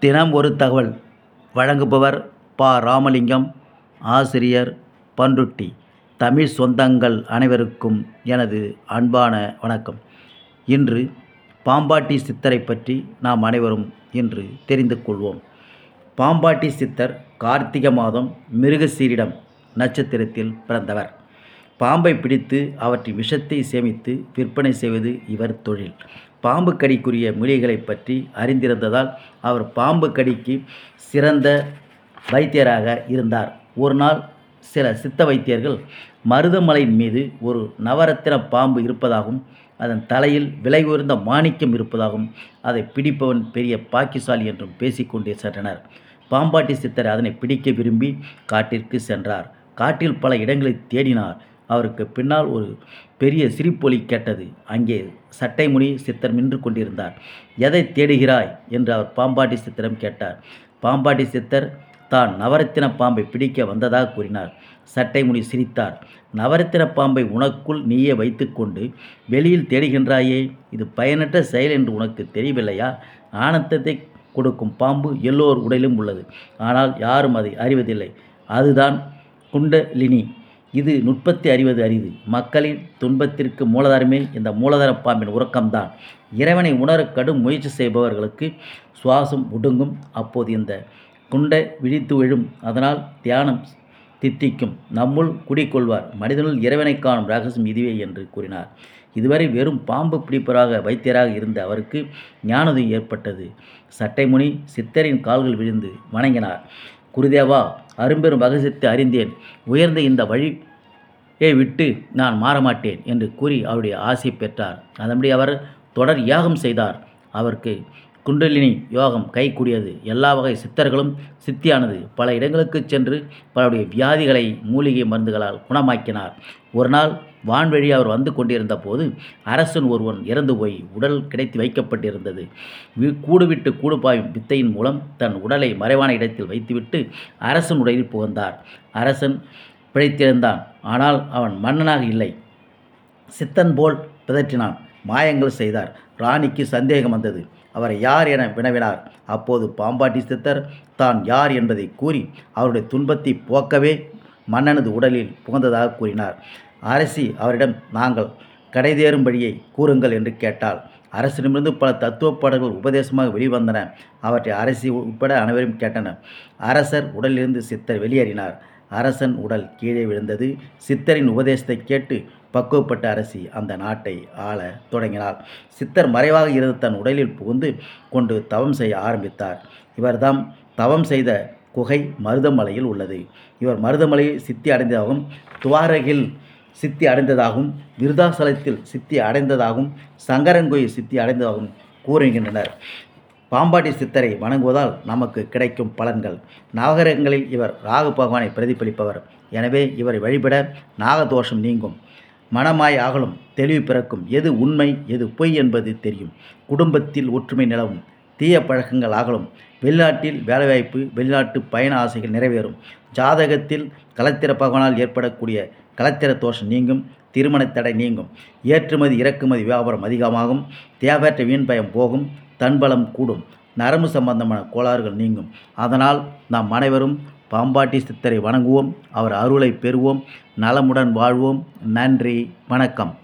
தினம் ஒரு தகவல். வழங்குபவர் ப. ராமலிங்கம் ஆசிரியர் பண்ருட்டி தமிழ் சொந்தங்கள் அனைவருக்கும் எனது அன்பான வணக்கம். இன்று பாம்பாட்டி சித்தரை பற்றி நாம் அனைவரும் இன்று தெரிந்து கொள்வோம். பாம்பாட்டி சித்தர் கார்த்திகை மாதம் மிருகசீரிடம் நட்சத்திரத்தில் பிறந்தவர். பாம்பை பிடித்து அவற்றின் விஷத்தை சேமித்து விற்பனை செய்வது இவர் தொழில். பாம்பு கடிக்குரிய மூலிகைகளை பற்றி அறிந்திருந்ததால் அவர் பாம்பு கடிக்கு சிறந்த வைத்தியராக இருந்தார். ஒரு நாள் சில சித்த வைத்தியர்கள் மருதமலையின் மீது ஒரு நவரத்தின பாம்பு இருப்பதாகவும் அதன் தலையில் விலை உயர்ந்த மாணிக்கம் இருப்பதாகவும் அதை பிடிப்பவன் பெரிய பாக்கிசாலி என்றும் பேசிக்கொண்டே சென்றனர். பாம்பாட்டி சித்தர் அதனை பிடிக்க விரும்பி காட்டிற்கு சென்றார். காட்டில் பல இடங்களை தேடினார். அவருக்கு பின்னால் ஒரு பெரிய சிரிப்பொலி கேட்டது. அங்கே சட்டைமுனி சித்தர் நின்று கொண்டிருந்தார். எதை தேடுகிறாய்? என்று அவர் பாம்பாட்டி சித்திரம் கேட்டார். பாம்பாட்டி சித்தர் தான் நவரத்தின பாம்பை பிடிக்க வந்ததாக கூறினார். சட்டைமுனி சிரித்தார். நவரத்தின பாம்பை உனக்குள் நீயே வைத்துக்கொண்டு வெளியில் தேடுகின்றாயே இது பயனற்ற செயல் என்று உனக்கு தெரியவில்லையா? ஆனந்தத்தை கொடுக்கும் பாம்பு எல்லோர் உடலிலும் உள்ளது. ஆனால் யாரும் அதை அறிவதில்லை. அதுதான் குண்டலினி. இது நுட்பத்தை அறிவது அரிது. மக்களின் துன்பத்திற்கு மூலதாரமே இந்த மூலதார பாம்பின் உறக்கம்தான். இறைவனை உணர கடும் முயற்சி செய்பவர்களுக்கு சுவாசம் ஒடுங்கும். அப்போது இந்த குண்டை விழித்து விழும் அதனால் தியானம் தித்திக்கும். நம்முள் குடிக்கொள்வார் மனிதனுள் இறைவனை காணும் ரகசியம் இதுவே என்று கூறினார். இதுவரை வெறும் பாம்பு பிடிப்பராக வைத்தியராக இருந்த அவருக்கு ஞானோதயம் ஏற்பட்டது. சட்டைமுனி சித்தரின் கால்கள் விழுந்து வணங்கினார். குருதேவா அரும்பெரும் ரகசியத்தை அறிந்தேன். உயர்ந்த இந்த வழியை விட்டு நான் மாறமாட்டேன் என்று கூறி அவருடைய ஆசை பெற்றார். அதன்படி அவர் தொடர் யாகம் செய்தார். அவருக்கு குண்டலினி யோகம் கைக்கூடியது எல்லா வகை சித்தர்களும் சித்தியானது. பல இடங்களுக்கு சென்று பலருடைய வியாதிகளை மூலிகை மருந்துகளால் குணமாக்கினார். ஒரு நாள் வான்வழி அவர் வந்து கொண்டிருந்த போது அரசன் ஒருவன் இறந்து போய் உடல் கிடைத்து வைக்கப்பட்டிருந்தது. கூடுவிட்டு கூடு பாயும் வித்தையின் மூலம் தன் உடலை மறைவான இடத்தில் வைத்துவிட்டு அரசன் உடலில் புகழ்ந்தார் அரசன் பிழைத்திருந்தான். ஆனால் அவன் மன்னனாக இல்லை. சித்தன் போல் பிதற்றினான். மாயங்கள் செய்தார். ராணிக்கு சந்தேகம் வந்தது. அவரை யார் என வினவினார்? அப்போது பாம்பாட்டி சித்தர் தான் யார் என்பதை கூறி அவருடைய துன்பத்தை போக்கவே மன்னனது உடலில் புகுந்ததாக கூறினார். அரசி அவரிடம் நாங்கள் கடைதேறும்படியை கூறுங்கள் என்று கேட்டால் அரசிடமிருந்து பல தத்துவ பாடல்கள் உபதேசமாக வெளிவந்தன. அவற்றை அரசி உட்பட அனைவரும் கேட்டனர். அரசர் உடலிலிருந்து சித்தர் வெளியேறினார். அரசன் உடல் கீழே விழுந்தது. சித்தரின் உபதேசத்தை கேட்டு பக்குவப்பட்ட அரசி அந்த நாட்டை ஆள தொடங்கினார் சித்தர் மறைவாக இருந்து தன் உடலில் புகுந்து கொண்டு தவம் செய்ய ஆரம்பித்தார். இவர்தாம் தவம் செய்த குகை மருதமலையில் உள்ளது. இவர் மருதமலையில் சித்தி அடைந்ததாகவும் துவாரகில் சித்தி அடைந்ததாகவும் விருதாசலத்தில் சித்தி அடைந்ததாகவும் சங்கரன்கோயில் சித்தி அடைந்ததாகவும் கூறுகின்றனர். பாம்பாட்டி சித்தரை வணங்குவதால் நமக்கு கிடைக்கும் பலன்கள். நாகரகங்களில் இவர் ராகு பகவானை பிரதிபலிப்பவர். எனவே இவரை வழிபட நாகதோஷம் நீங்கும். மனமாய் அகலும் தெளிவு பிறக்கும். எது உண்மை எது பொய் என்பது தெரியும். குடும்பத்தில் ஒற்றுமை நிலவும். தீய பழக்கங்கள் ஆகலும். வெளிநாட்டில் வேலைவாய்ப்பு வெளிநாட்டு பயண ஆசைகள் நிறைவேறும். ஜாதகத்தில் கலத்திர பகவானால் ஏற்படக்கூடிய கலத்திர தோஷம் நீங்கும். திருமண தடை நீங்கும். ஏற்றுமதி இறக்குமதி வியாபாரம் அதிகமாகும். தேவையற்ற வீண் பயம் போகும். தன்பலம் கூடும். நரம்பு சம்பந்தமான கோளாறுகள் நீங்கும். அதனால் நாம் அனைவரும் பாம்பாட்டி சித்தரை வணங்குவோம். அவர் அருளை பெறுவோம். நலமுடன் வாழ்வோம். நன்றி. வணக்கம்.